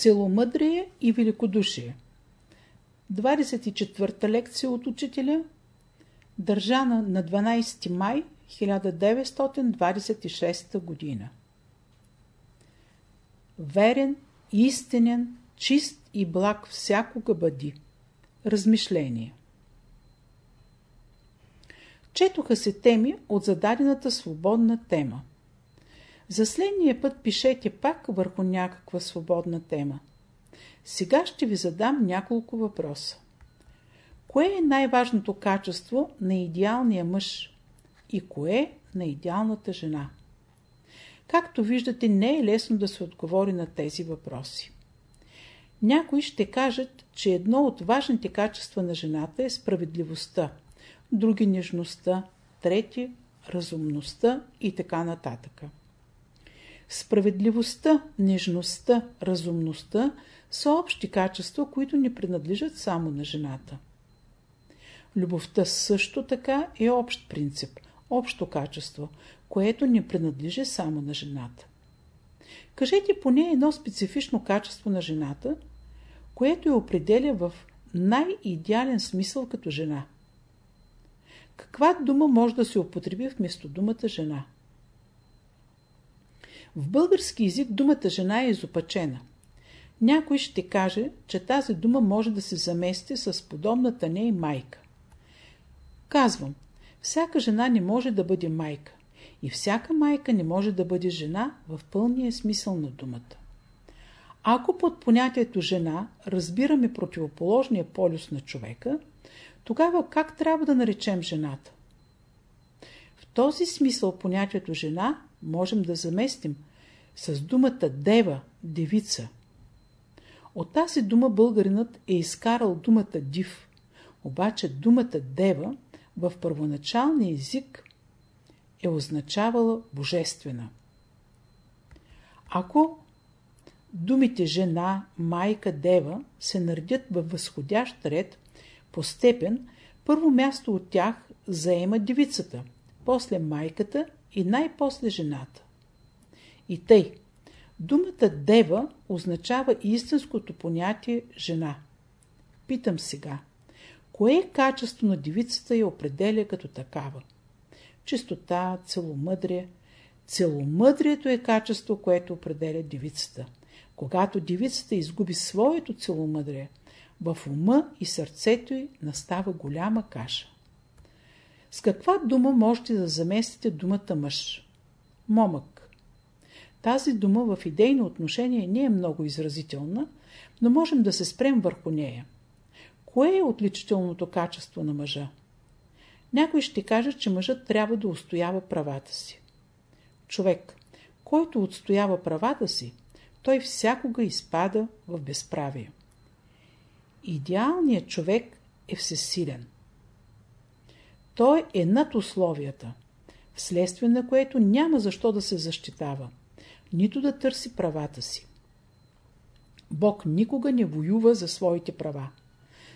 Целомъдрие и великодушие 24-та лекция от учителя държана на 12 май 1926 година Верен, истинен, чист и благ всякога бъди. Размишление Четоха се теми от зададената свободна тема. За следния път пишете пак върху някаква свободна тема. Сега ще ви задам няколко въпроса. Кое е най-важното качество на идеалния мъж и кое на идеалната жена? Както виждате, не е лесно да се отговори на тези въпроси. Някои ще кажат, че едно от важните качества на жената е справедливостта, други нежността, трети разумността и така нататък. Справедливостта, нежността, разумността са общи качества, които не принадлежат само на жената. Любовта също така е общ принцип, общо качество, което не принадлежи само на жената. Кажете поне едно специфично качество на жената, което я определя в най-идеален смисъл като жена. Каква дума може да се употреби вместо думата жена? В български язик думата жена е изопачена. Някой ще каже, че тази дума може да се замести с подобната не и майка. Казвам, всяка жена не може да бъде майка и всяка майка не може да бъде жена в пълния смисъл на думата. Ако под понятието жена разбираме противоположния полюс на човека, тогава как трябва да наречем жената? В този смисъл понятието жена можем да заместим с думата дева, девица. От тази дума българинът е изкарал думата див, обаче думата дева в първоначалния език е означавала божествена. Ако думите жена, майка, дева се наредят във възходящ ред по степен, първо място от тях заема девицата, после майката и най-после жената. И тъй, думата дева означава истинското понятие жена. Питам сега, кое качество на девицата я определя като такава? Чистота, целомъдрие. Целомъдрието е качество, което определя девицата. Когато девицата изгуби своето целомъдрие, в ума и сърцето й настава голяма каша. С каква дума можете да заместите думата мъж? Момък. Тази дума в идейно отношение не е много изразителна, но можем да се спрем върху нея. Кое е отличителното качество на мъжа? Някой ще каже, че мъжът трябва да устоява правата си. Човек, който отстоява правата си, той всякога изпада в безправие. Идеалният човек е всесилен. Той е над условията, вследствие на което няма защо да се защитава, нито да търси правата си. Бог никога не воюва за своите права.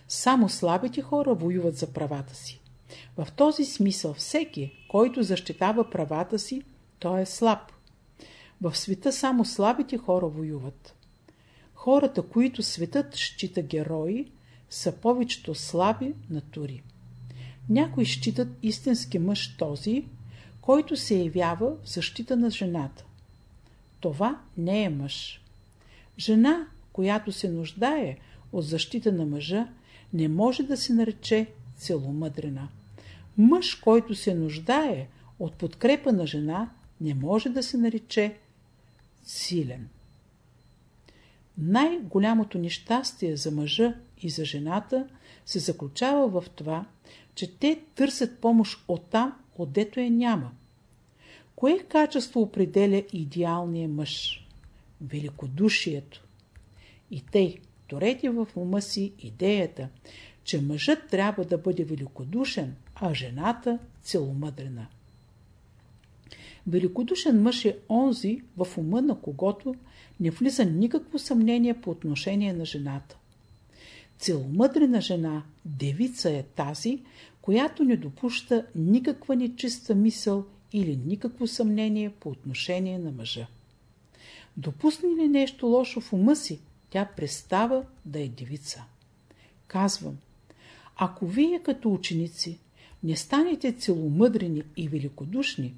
Само слабите хора воюват за правата си. В този смисъл всеки, който защитава правата си, той е слаб. В света само слабите хора воюват. Хората, които светът счита герои, са повечето слаби натури. Някои считат истински мъж този, който се явява в защита на жената. Това не е мъж. Жена, която се нуждае от защита на мъжа, не може да се нарече целомъдрена. Мъж, който се нуждае от подкрепа на жена, не може да се нарече силен. Най-голямото нещастие за мъжа и за жената се заключава в това, че те търсят помощ оттам, отдето я няма. Кое качество определя идеалния мъж? Великодушието. И тъй, торете в ума си идеята, че мъжът трябва да бъде великодушен, а жената целомъдрена. Великодушен мъж е онзи в ума на когото не влиза никакво съмнение по отношение на жената. Целомъдрена жена, девица е тази, която не допуща никаква нечиста мисъл или никакво съмнение по отношение на мъжа. Допусне ли нещо лошо в ума си, тя престава да е девица. Казвам, ако вие като ученици не станете целомъдрени и великодушни,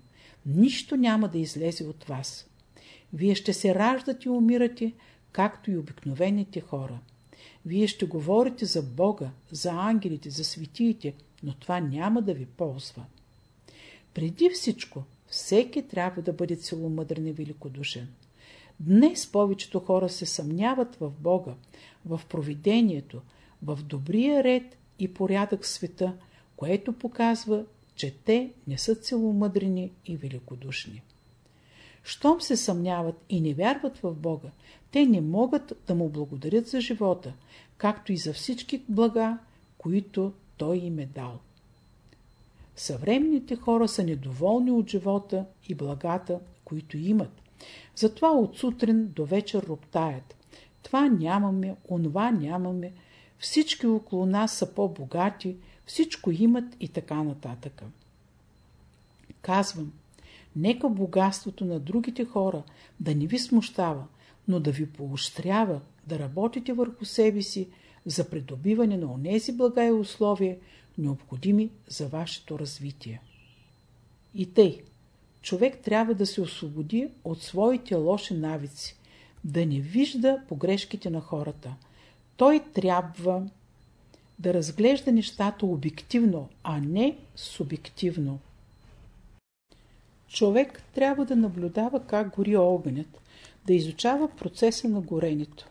нищо няма да излезе от вас. Вие ще се раждате и умирате, както и обикновените хора. Вие ще говорите за Бога, за ангелите, за светиите, но това няма да ви ползва. Преди всичко, всеки трябва да бъде целомъдрен и великодушен. Днес повечето хора се съмняват в Бога, в провидението, в добрия ред и порядък в света, което показва, че те не са целомъдрени и великодушни. Щом се съмняват и не вярват в Бога, те не могат да му благодарят за живота, както и за всички блага, които Той им е дал. Съвременните хора са недоволни от живота и благата, които имат. Затова от сутрин до вечер роптаят. Това нямаме, онова нямаме, всички около нас са по-богати, всичко имат и така нататък. Казвам, нека богатството на другите хора да не ви смущава, но да ви поощрява да работите върху себе си за придобиване на онези блага и условия, необходими за вашето развитие. И тъй, човек трябва да се освободи от своите лоши навици, да не вижда погрешките на хората. Той трябва да разглежда нещата обективно, а не субективно. Човек трябва да наблюдава как гори огънят, да изучава процеса на горенето.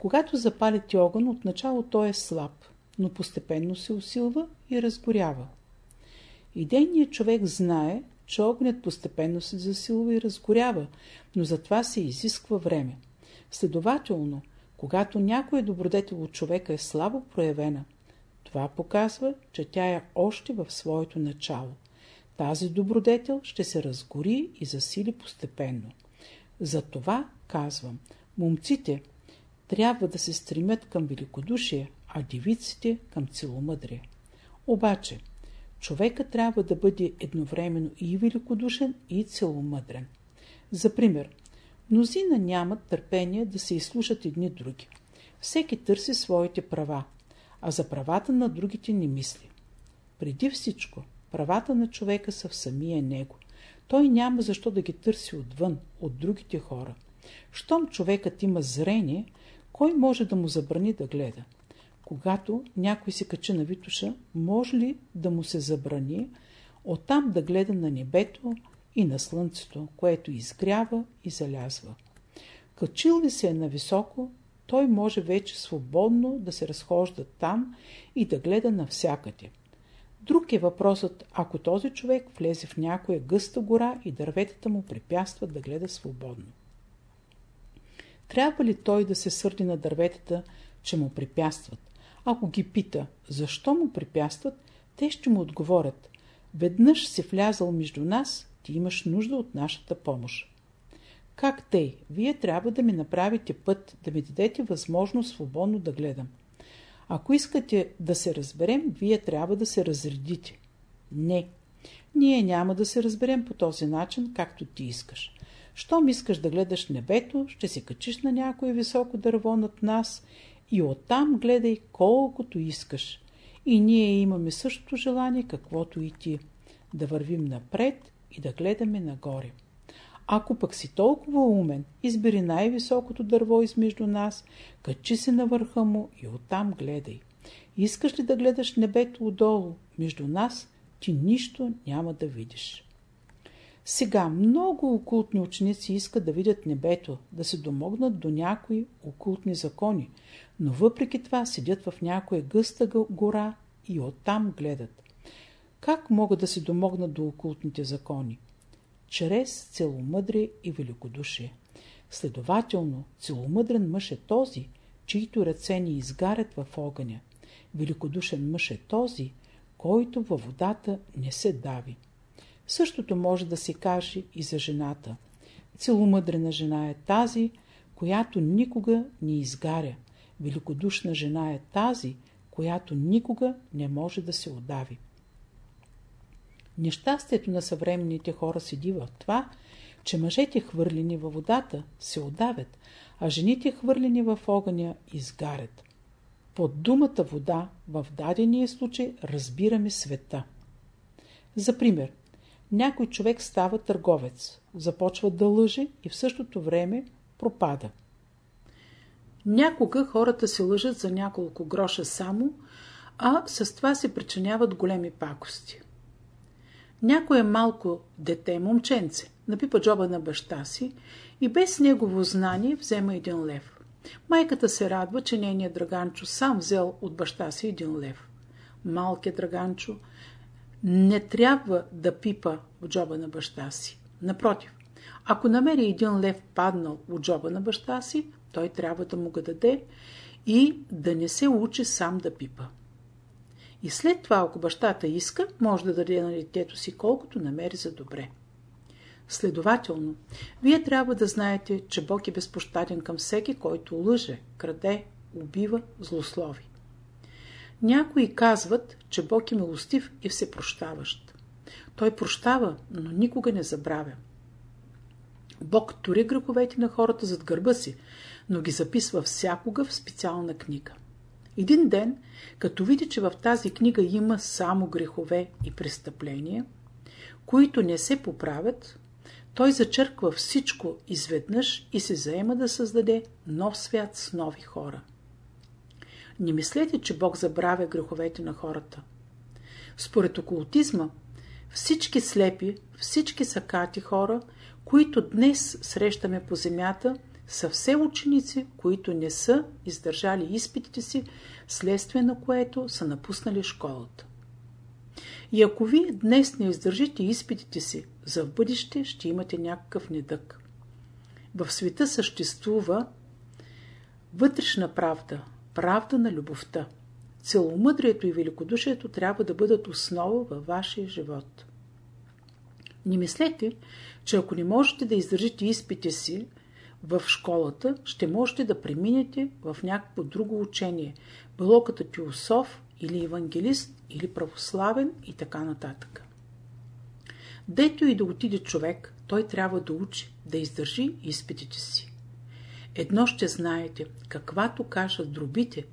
Когато запалите огън, отначало той е слаб, но постепенно се усилва и разгорява. Идейният човек знае, че огнят постепенно се засилва и разгорява, но за това се изисква време. Следователно, когато някой добродетел от човека е слабо проявена, това показва, че тя е още в своето начало. Тази добродетел ще се разгори и засили постепенно. Затова казвам, момците трябва да се стремят към великодушие, а девиците към целомъдрие. Обаче, човека трябва да бъде едновременно и великодушен, и целомъдрен. За пример, мнозина нямат търпение да се изслушат едни други. Всеки търси своите права, а за правата на другите не мисли. Преди всичко, правата на човека са в самия него. Той няма защо да ги търси отвън, от другите хора. Щом човекът има зрение, кой може да му забрани да гледа? Когато някой се качи на Витуша, може ли да му се забрани оттам да гледа на небето и на слънцето, което изгрява и залязва? Качил ли се е на високо, той може вече свободно да се разхожда там и да гледа навсякъде. Друг е въпросът, ако този човек влезе в някоя гъста гора и дърветата му препятстват да гледа свободно. Трябва ли той да се сърди на дърветата, че му препятстват? Ако ги пита, защо му препятстват, те ще му отговорят. Веднъж си влязал между нас, ти имаш нужда от нашата помощ. Как тъй? Вие трябва да ми направите път, да ми дадете възможност свободно да гледам. Ако искате да се разберем, вие трябва да се разредите. Не. Ние няма да се разберем по този начин, както ти искаш. Щом искаш да гледаш небето, ще се качиш на някое високо дърво над нас и оттам гледай колкото искаш. И ние имаме същото желание, каквото и ти. Да вървим напред и да гледаме нагоре. Ако пък си толкова умен, избери най-високото дърво измежду нас, качи се на върха му и оттам гледай. Искаш ли да гледаш небето отдолу, между нас, ти нищо няма да видиш. Сега много окултни ученици искат да видят небето, да се домогнат до някои окултни закони, но въпреки това седят в някоя гъста гора и оттам гледат. Как могат да се домогнат до окултните закони? Чрез целомъдрие и великодушие. Следователно, целомъдрен мъж е този, чието ръце ни изгарят в огъня. Великодушен мъж е този, който във водата не се дави. Същото може да се каже и за жената. Целомъдрена жена е тази, която никога не изгаря. Великодушна жена е тази, която никога не може да се отдави. Нещастието на съвременните хора седи в това, че мъжете хвърлени във водата се отдавят, а жените хвърлени в огъня изгарят. Под думата вода в дадения случай разбираме света. За пример, някой човек става търговец, започва да лъже и в същото време пропада. Някога хората се лъжат за няколко гроша само, а с това се причиняват големи пакости. Някое малко дете, момченце, напипа джоба на баща си и без негово знание взема един лев. Майката се радва, че нейният драганчо сам взел от баща си един лев. Малкият драганчо не трябва да пипа в джоба на баща си. Напротив, ако намери един лев паднал от джоба на баща си, той трябва да му го даде и да не се учи сам да пипа. И след това, ако бащата иска, може да даде на детето си колкото намери за добре. Следователно, вие трябва да знаете, че Бог е безпощаден към всеки, който лъже, краде, убива, злослови. Някои казват, че Бог е милостив и всепрощаващ. Той прощава, но никога не забравя. Бог тори греховете на хората зад гърба си, но ги записва всякога в специална книга. Един ден, като види, че в тази книга има само грехове и престъпления, които не се поправят, той зачерква всичко изведнъж и се заема да създаде нов свят с нови хора. Не мислете, че Бог забравя греховете на хората. Според окултизма, всички слепи, всички сакати хора, които днес срещаме по земята, са все ученици, които не са издържали изпитите си, следствие на което са напуснали школата. И ако вие днес не издържите изпитите си, за в бъдеще ще имате някакъв недък. В света съществува вътрешна правда, правда на любовта. Целомъдрието и великодушието трябва да бъдат основа във вашия живот. Не мислете, че ако не можете да издържите изпите си в школата, ще можете да преминете в някакво друго учение, било като теософ или евангелист, или православен и така нататък. Дето и да отиде човек, той трябва да учи, да издържи изпитите си. Едно ще знаете, каквато кажат дробите,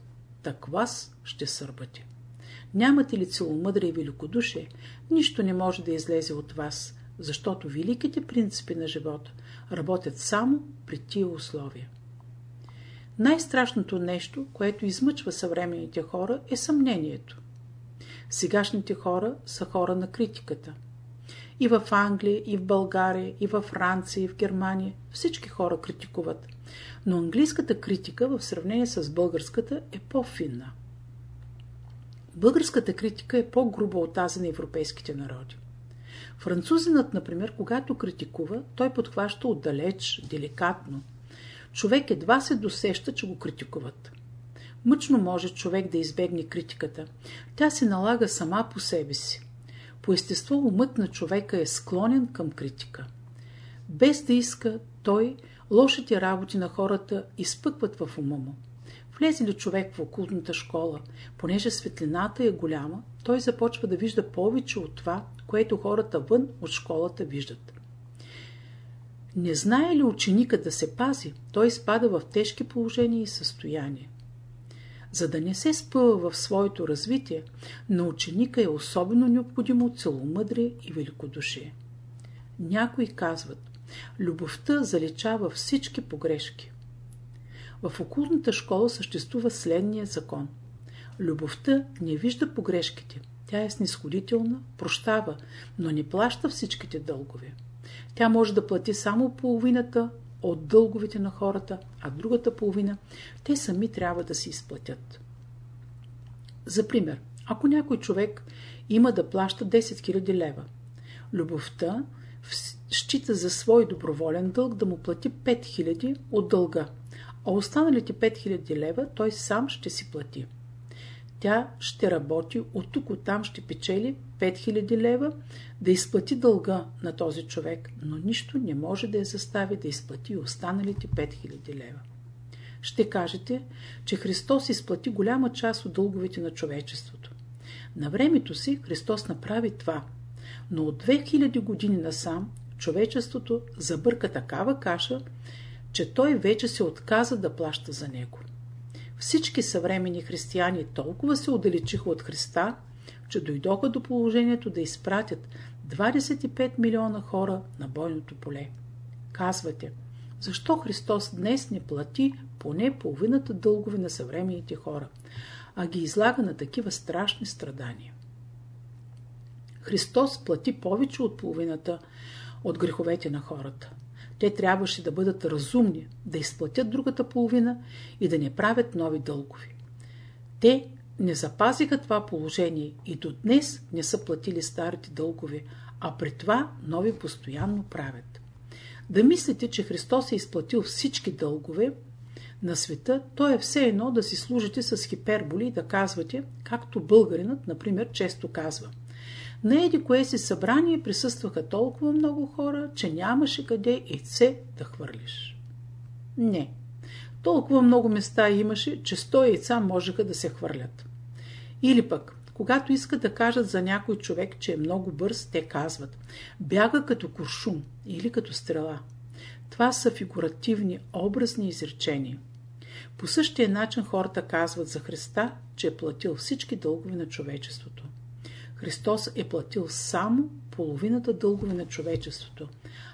так вас ще сърбате. Нямате ли целомъдре и великодушие, нищо не може да излезе от вас, защото великите принципи на живота работят само при тия условия. Най-страшното нещо, което измъчва съвременните хора, е съмнението. Сегашните хора са хора на критиката. И в Англия, и в България, и в Франция, и в Германия всички хора критикуват. Но английската критика в сравнение с българската е по-финна. Българската критика е по-груба от тази на европейските народи. Французинът, например, когато критикува, той подхваща отдалеч, деликатно. Човек едва се досеща, че го критикуват. Мъчно може човек да избегне критиката. Тя се налага сама по себе си. По естество умът на човека е склонен към критика. Без да иска, той лошите работи на хората изпъкват в ума му. Влезе ли човек в окултната школа, понеже светлината е голяма, той започва да вижда повече от това, което хората вън от школата виждат. Не знае ли ученика да се пази, той изпада в тежки положения и състояния. За да не се спъва в своето развитие, на ученика е особено необходимо целомъдрие и великодушие. Някои казват, любовта заличава всички погрешки. В окултната школа съществува следния закон. Любовта не вижда погрешките. Тя е снисходителна, прощава, но не плаща всичките дългове. Тя може да плати само половината от дълговете на хората, а другата половина те сами трябва да си изплатят. За пример, ако някой човек има да плаща 10 000 лева, любовта счита за свой доброволен дълг да му плати 5000 от дълга, а останалите 5000 лева той сам ще си плати. Тя ще работи, от тук от там ще печели 5000 лева да изплати дълга на този човек, но нищо не може да я застави да изплати останалите 5000 лева. Ще кажете, че Христос изплати голяма част от дълговете на човечеството. На времето си Христос направи това, но от 2000 години насам човечеството забърка такава каша, че той вече се отказа да плаща за него. Всички съвремени християни толкова се отдалечиха от Христа, че дойдоха до положението да изпратят 25 милиона хора на бойното поле. Казвате, защо Христос днес не плати поне половината дългове на съвременните хора, а ги излага на такива страшни страдания? Христос плати повече от половината от греховете на хората. Те трябваше да бъдат разумни, да изплатят другата половина и да не правят нови дългови. Те не запазиха това положение и до днес не са платили старите дългове, а при това нови постоянно правят. Да мислите, че Христос е изплатил всички дългове на света, то е все едно да си служите с хиперболи и да казвате, както българинът, например, често казва. На еди кое си събрание присъстваха толкова много хора, че нямаше къде яйце да хвърлиш. Не. Толкова много места имаше, че сто яйца можеха да се хвърлят. Или пък, когато искат да кажат за някой човек, че е много бърз, те казват бяга като куршум или като стрела. Това са фигуративни, образни изречения. По същия начин хората казват за Христа, че е платил всички дългове на човечеството. Христос е платил само половината дългове на човечеството.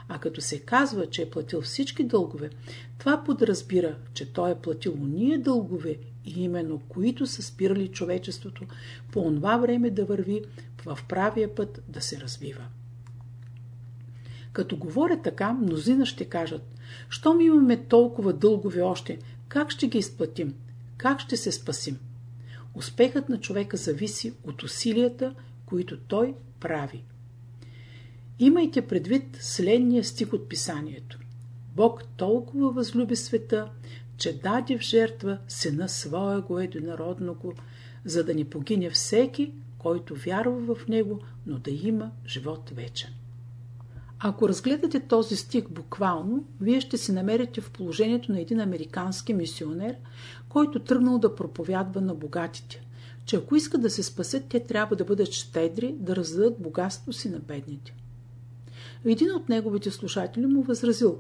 А като се казва, че е платил всички дългове, това подразбира, че Той е платил уния дългове и именно които са спирали човечеството по това време да върви в правия път да се развива. Като говоря така, мнозина ще кажат, щом имаме толкова дългове още, как ще ги изплатим? Как ще се спасим? Успехът на човека зависи от усилията, които той прави. Имайте предвид следния стих от писанието. Бог толкова възлюби света, че даде в жертва сина своего единородного, за да ни погине всеки, който вярва в него, но да има живот вечен. Ако разгледате този стих буквално, вие ще се намерите в положението на един американски мисионер, който тръгнал да проповядва на богатите че ако искат да се спасят, те трябва да бъдат щедри, да раздадат богатство си на бедните. Един от неговите слушатели му възразил.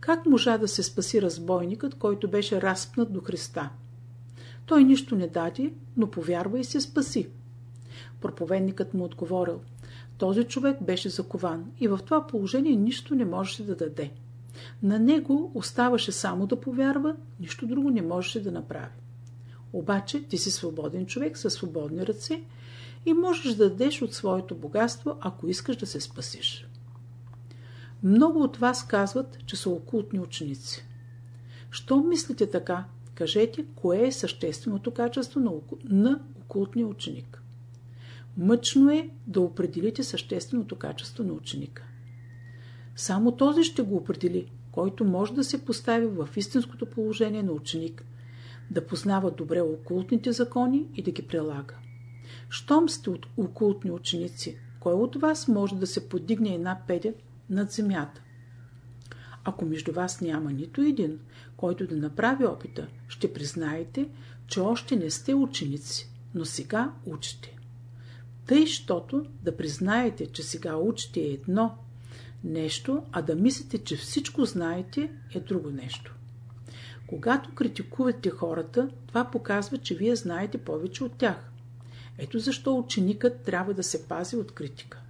Как можа да се спаси разбойникът, който беше разпнат до Христа? Той нищо не даде, но повярва и се спаси. Проповедникът му отговорил. Този човек беше закован и в това положение нищо не можеше да даде. На него оставаше само да повярва, нищо друго не можеше да направи. Обаче ти си свободен човек със свободни ръце и можеш да дадеш от своето богатство, ако искаш да се спасиш. Много от вас казват, че са окултни ученици. Що мислите така? Кажете, кое е същественото качество на, на окултния ученик. Мъчно е да определите същественото качество на ученика. Само този ще го определи, който може да се постави в истинското положение на ученик, да познава добре окултните закони и да ги прилага. Щом сте от окултни ученици, кой от вас може да се подигне една педя над земята? Ако между вас няма нито един, който да направи опита, ще признаете, че още не сте ученици, но сега учите. Тъй, щото да признаете, че сега учите е едно нещо, а да мислите, че всичко знаете е друго нещо. Когато критикувате хората, това показва, че вие знаете повече от тях. Ето защо ученикът трябва да се пази от критика.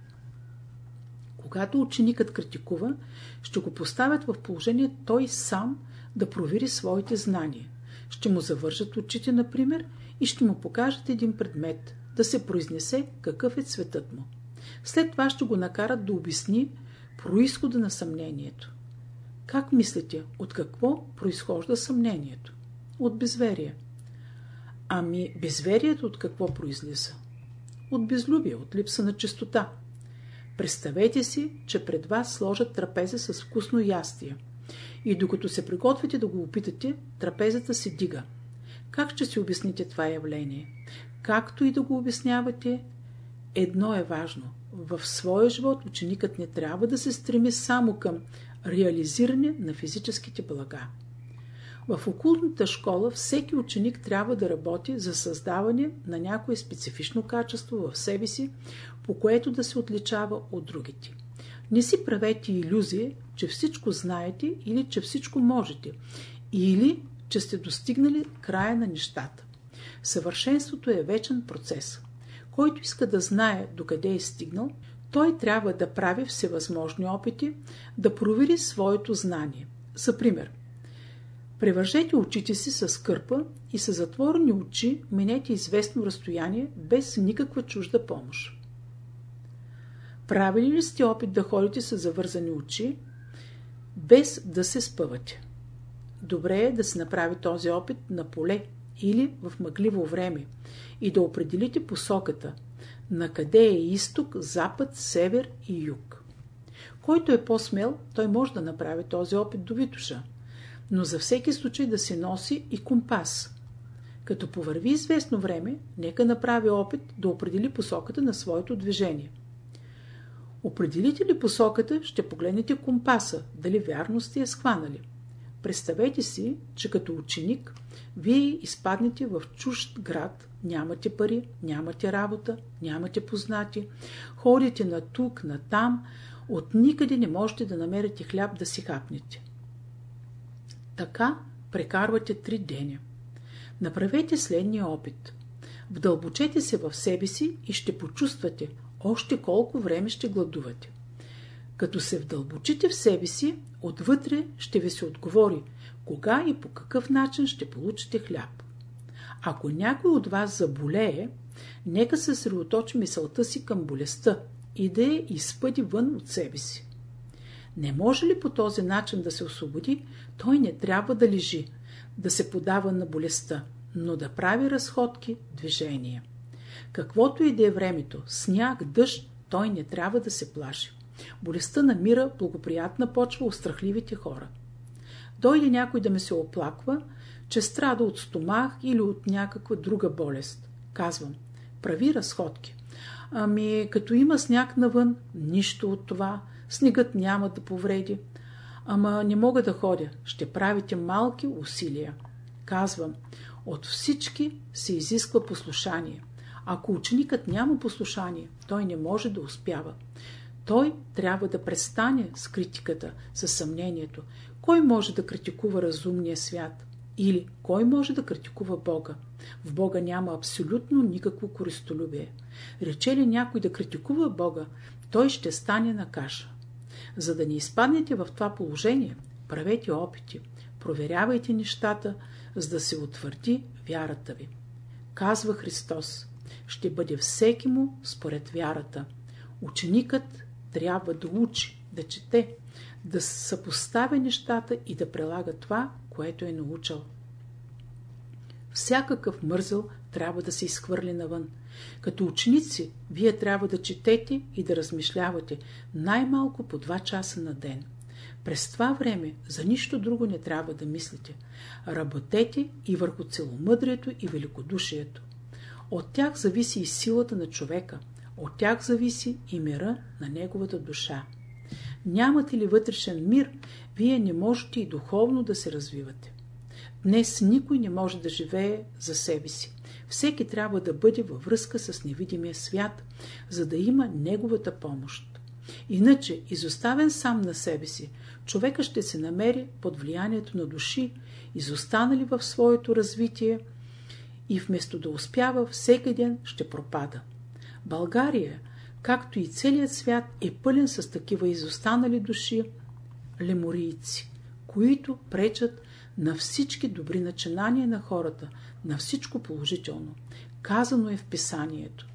Когато ученикът критикува, ще го поставят в положение той сам да провери своите знания. Ще му завържат очите, например, и ще му покажат един предмет, да се произнесе какъв е цветът му. След това ще го накарат да обясни происхода на съмнението. Как мислите, от какво произхожда съмнението? От безверие. Ами безверието от какво произлиза? От безлюбие, от липса на чистота. Представете си, че пред вас сложат трапеза с вкусно ястие. И докато се приготвите да го опитате, трапезата се дига. Как ще си обясните това явление? Както и да го обяснявате, едно е важно. В своя живот ученикът не трябва да се стреми само към реализиране на физическите блага. В окултната школа всеки ученик трябва да работи за създаване на някое специфично качество в себе си, по което да се отличава от другите. Не си правете иллюзия, че всичко знаете или че всичко можете, или че сте достигнали края на нещата. Съвършенството е вечен процес. Който иска да знае докъде е стигнал, той трябва да прави всевъзможни опити, да провери своето знание. За пример, превържете очите си с кърпа и с затворени очи минете известно разстояние без никаква чужда помощ. Правили ли сте опит да ходите с завързани очи, без да се спъвате? Добре е да се направи този опит на поле или в мъгливо време и да определите посоката, на къде е изток, запад, север и юг. Който е по-смел, той може да направи този опит до Витуша, но за всеки случай да се носи и компас. Като повърви известно време, нека направи опит да определи посоката на своето движение. Определите ли посоката, ще погледнете компаса, дали вярно сте я схванали. Представете си, че като ученик вие изпаднете в чужд град, нямате пари, нямате работа, нямате познати, ходите на тук, на там, от никъде не можете да намерите хляб да си хапнете. Така прекарвате три деня. Направете следния опит. Вдълбочете се в себе си и ще почувствате още колко време ще гладувате. Като се вдълбочите в себе си, отвътре ще ви се отговори кога и по какъв начин ще получите хляб. Ако някой от вас заболее, нека се средоточи мисълта си към болестта и да я изпъди вън от себе си. Не може ли по този начин да се освободи, той не трябва да лежи, да се подава на болестта, но да прави разходки, движения. Каквото и да е времето, сняг, дъжд, той не трябва да се плаши. Болестта намира благоприятна почва у страхливите хора. Дойде някой да ме се оплаква, че страда от стомах или от някаква друга болест. Казвам, прави разходки. Ами, като има сняг навън, нищо от това, снегът няма да повреди. Ама не мога да ходя, ще правите малки усилия. Казвам, от всички се изисква послушание. Ако ученикът няма послушание, той не може да успява. Той трябва да престане с критиката, с съмнението. Кой може да критикува разумния свят? Или кой може да критикува Бога? В Бога няма абсолютно никакво користолюбие. Рече ли някой да критикува Бога, той ще стане на каша. За да не изпаднете в това положение, правете опити, проверявайте нещата, за да се утвърди вярата ви. Казва Христос, ще бъде всеки му според вярата. Ученикът трябва да учи, да чете, да съпоставя нещата и да прилага това, което е научил. Всякакъв мързъл трябва да се изхвърли навън. Като ученици, вие трябва да четете и да размишлявате най-малко по 2 часа на ден. През това време за нищо друго не трябва да мислите. Работете и върху целомъдрието и великодушието. От тях зависи и силата на човека. От тях зависи и мира на неговата душа. Нямате ли вътрешен мир, вие не можете и духовно да се развивате. Днес никой не може да живее за себе си. Всеки трябва да бъде във връзка с невидимия свят, за да има неговата помощ. Иначе, изоставен сам на себе си, човека ще се намери под влиянието на души, изостанали в своето развитие и вместо да успява, всеки ден ще пропада. България, както и целият свят, е пълен с такива изостанали души, леморийци, които пречат на всички добри начинания на хората, на всичко положително. Казано е в писанието.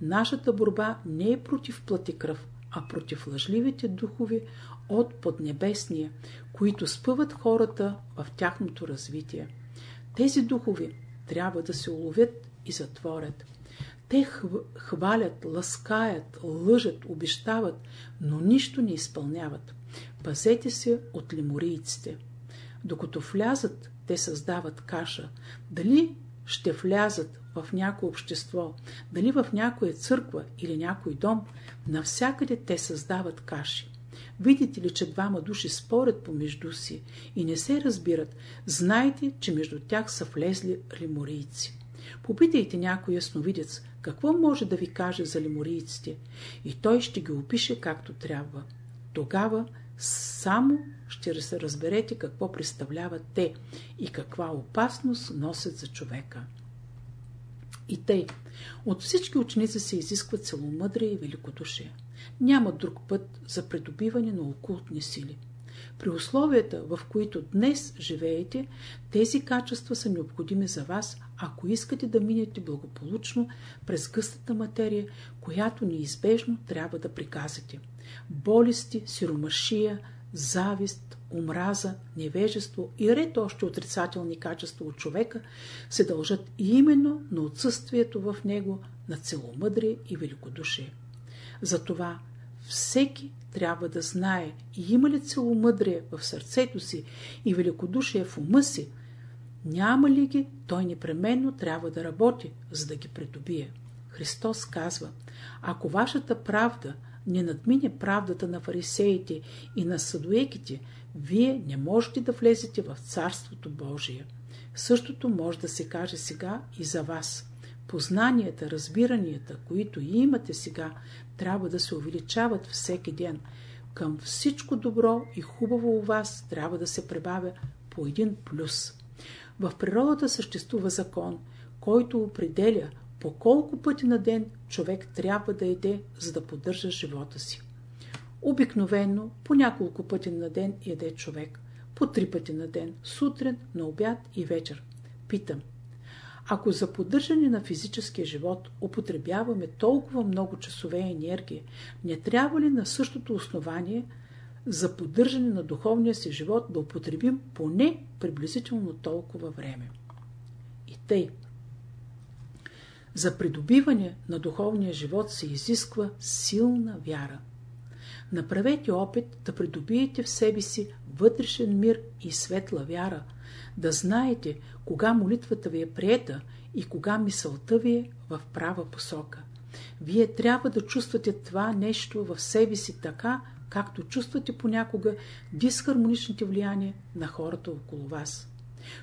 Нашата борба не е против плати кръв, а против лъжливите духови от поднебесния, които спъват хората в тяхното развитие. Тези духови трябва да се уловят и затворят. Те хвалят, ласкаят, лъжат, обещават, но нищо не изпълняват. Пазете се от лиморийците. Докато влязат, те създават каша. Дали ще влязат в някое общество, дали в някоя църква или някой дом, навсякъде те създават каши. Видите ли, че двама души спорят помежду си и не се разбират, знайте, че между тях са влезли лиморийци. Попитайте някой ясновидец, какво може да ви каже за лиморийците и той ще ги опише както трябва. Тогава само ще се разберете какво представляват те и каква опасност носят за човека. И тъй, от всички ученици се изискват целомъдрие и великодушие. Няма друг път за придобиване на окултни сили. При условията, в които днес живеете, тези качества са необходими за вас, ако искате да минете благополучно през гъстата материя, която неизбежно трябва да приказате. Болести, сиромашия, завист, омраза, невежество и ред още отрицателни качества от човека се дължат именно на отсъствието в него на целомъдрие и великодушие. Затова всеки трябва да знае и има ли целомъдрие в сърцето си и великодушие в ума си, няма ли ги, той непременно трябва да работи, за да ги придобие. Христос казва, ако вашата правда не надмине правдата на фарисеите и на садуеките, вие не можете да влезете в Царството Божие. Същото може да се каже сега и за вас. Познанията, разбиранията, които имате сега, трябва да се увеличават всеки ден. Към всичко добро и хубаво у вас трябва да се прибавя по един плюс. В природата съществува закон, който определя по колко пъти на ден човек трябва да еде, за да поддържа живота си. Обикновено по няколко пъти на ден яде човек, по три пъти на ден, сутрин, на обяд и вечер. Питам, ако за поддържане на физическия живот употребяваме толкова много часове енергия, не трябва ли на същото основание за поддържане на духовния си живот да употребим поне приблизително толкова време? И тъй. За придобиване на духовния живот се изисква силна вяра. Направете опит да придобиете в себе си вътрешен мир и светла вяра, да знаете кога молитвата ви е приета и кога мисълта ви е в права посока. Вие трябва да чувствате това нещо в себе си така, както чувствате понякога дисхармоничните влияния на хората около вас.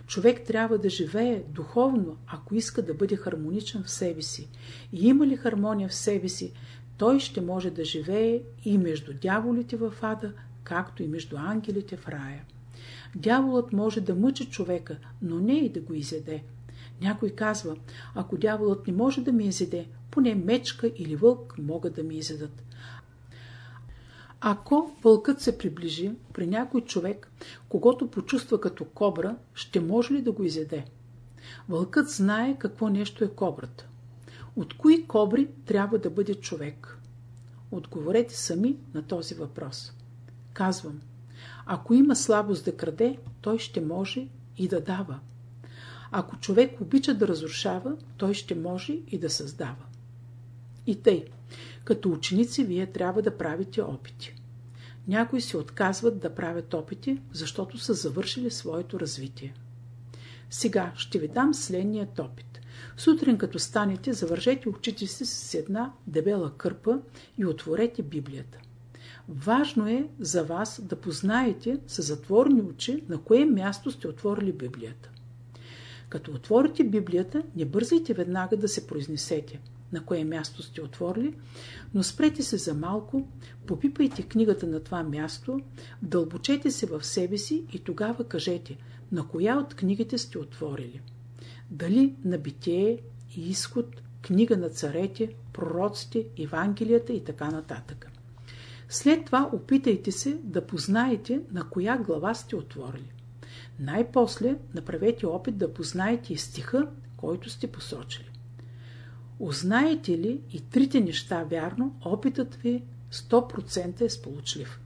Човек трябва да живее духовно, ако иска да бъде хармоничен в себе си. И има ли хармония в себе си, той ще може да живее и между дяволите в ада, както и между ангелите в рая. Дяволът може да мъчи човека, но не и да го изеде. Някой казва, ако дяволът не може да ми изеде, поне мечка или вълк могат да ми изедат. Ако вълкът се приближи при някой човек, когато почувства като кобра, ще може ли да го изеде? Вълкът знае какво нещо е кобрата. От кои кобри трябва да бъде човек? Отговорете сами на този въпрос. Казвам, ако има слабост да краде, той ще може и да дава. Ако човек обича да разрушава, той ще може и да създава. И тъй, като ученици вие трябва да правите опити. Някои се отказват да правят опити, защото са завършили своето развитие. Сега ще ви дам следният опит. Сутрин като станете, завържете очите си с една дебела кърпа и отворете Библията. Важно е за вас да познаете с затворни очи на кое място сте отворили Библията. Като отворите Библията, не бързайте веднага да се произнесете на кое място сте отворили, но спрете се за малко, попипайте книгата на това място, дълбочете се в себе си и тогава кажете на коя от книгите сте отворили. Дали на Битие и Изход, книга на царете, пророците, Евангелията и така нататък. След това опитайте се да познаете на коя глава сте отворили. Най-после направете опит да познаете и стиха, който сте посочили. Узнаете ли и трите неща вярно, опитът ви 100% е сполучлив.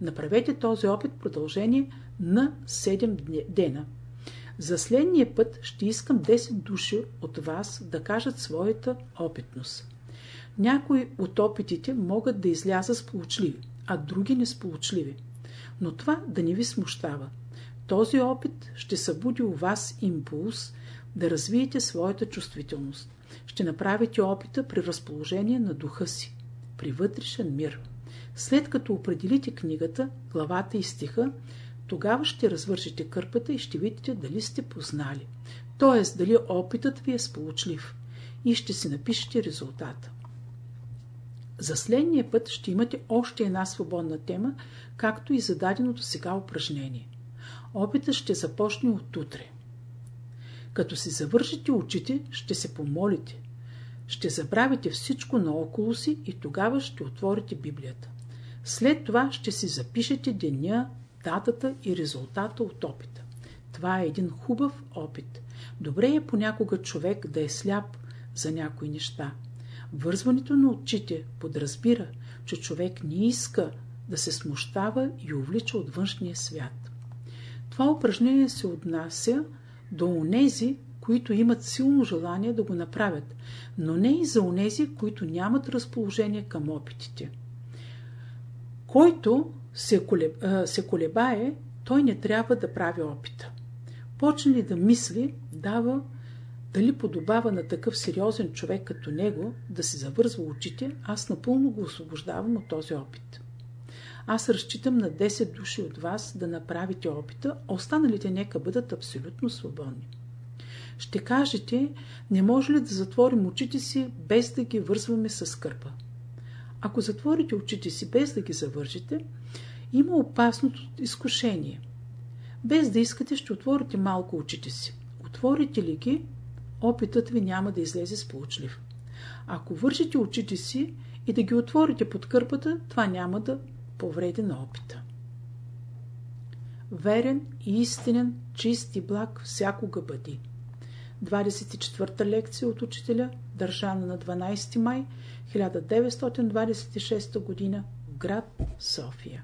Направете този опит продължение на 7 дена. За следния път ще искам 10 души от вас да кажат своята опитност. Някои от опитите могат да излязат сполучливи, а други несполучливи. Но това да не ви смущава. Този опит ще събуди у вас импулс да развиете своята чувствителност. Ще направите опита при разположение на духа си, при вътрешен мир. След като определите книгата, главата и стиха, тогава ще развършите кърпата и ще видите дали сте познали. Т.е. дали опитът ви е сполучлив и ще си напишете резултата. За следния път ще имате още една свободна тема, както и зададеното сега упражнение. Опитът ще започне от утре. Като си завършите очите, ще се помолите. Ще забравите всичко наоколо си и тогава ще отворите Библията. След това ще си запишете деня, датата и резултата от опита. Това е един хубав опит. Добре е понякога човек да е сляп за някои неща. Вързването на очите подразбира, че човек не иска да се смущава и увлича от външния свят. Това упражнение се отнася до онези, които имат силно желание да го направят, но не и за онези, които нямат разположение към опитите. Който се, колеб... се колебае, той не трябва да прави опита. Почне да мисли, дава дали подобава на такъв сериозен човек като него да си завързва очите, аз напълно го освобождавам от този опит. Аз разчитам на 10 души от вас да направите опита, останалите нека бъдат абсолютно свободни. Ще кажете, не може ли да затворим очите си без да ги вързваме с кърпа? Ако затворите очите си без да ги завържите, има опасното изкушение. Без да искате, ще отворите малко очите си. Отворите ли ги, опитът ви няма да излезе сполучлив. Ако вържите очите си и да ги отворите под кърпата, това няма да повреди на опита. Верен и истинен, чист и благ всякога бъди. 24-та лекция от учителя, държана на 12 май 1926 г. в град София.